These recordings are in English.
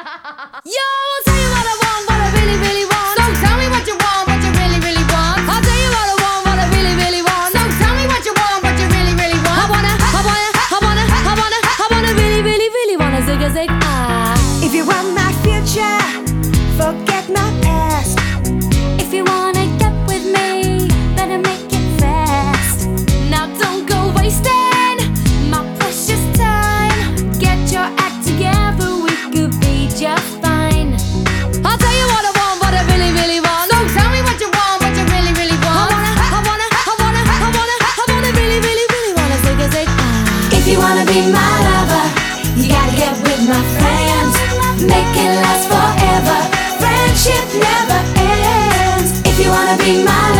Yo, I'll tell you what I want, what I really, really want. So tell me what you want, what you really, really want. I'll tell you what I want, what I really, really want. So tell me what you want, what you really, really want. I wanna, I wanna, I wanna, I wanna, I wanna really, really, really wanna zig a zig ah. If you want my future, forget my wanna be my lover, you gotta get with my friends. Make it last forever. Friendship never ends. If you wanna be my lover,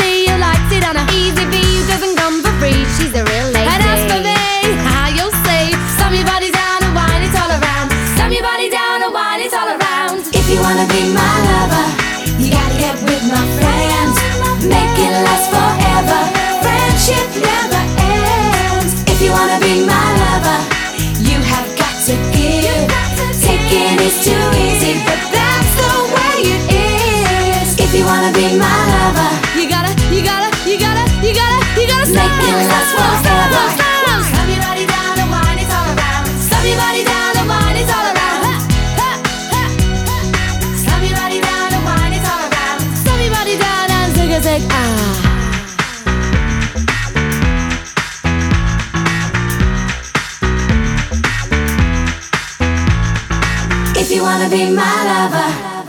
wanna be my lover, You gotta, you gotta, you gotta, you gotta, you gotta stop. Make it last stop, stop, forever. stop. Your body down and wine it all around. Slam your body down and wine it all around. Zig ah. If you wanna be my lover.